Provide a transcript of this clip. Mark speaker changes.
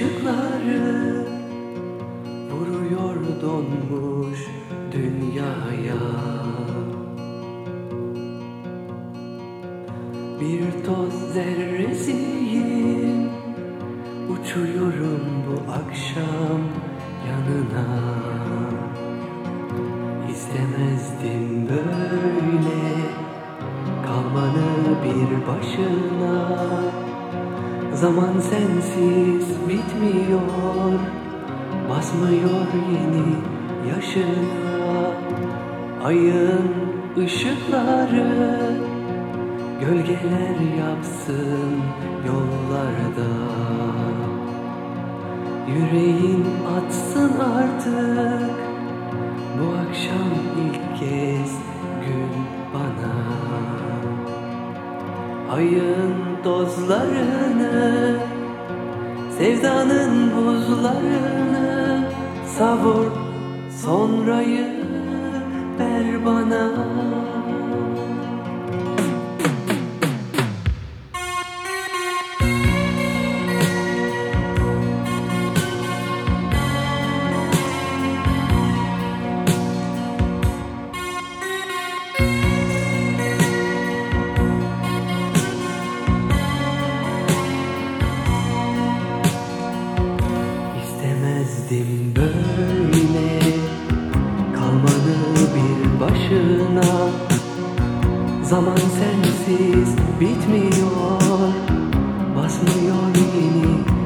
Speaker 1: ışıkları Vuruyor donmuş dünyaya. Bir toz zerresiyim Uçuyorum bu akşam yanına. İstemezdim böyle Kalmanı bir başına. Zaman sensiz bitmiyor. Basmıyor yeni yaşına. Ayın ışıkları Gölgeler yapsın yollarda. Yüreğin atsın artık Bu akşam ilk kez Ayın tozlarını Sevdanın buzlarını Savur sonrayı ver bana Zaman sensiz bitmiyor Basmıyor yeni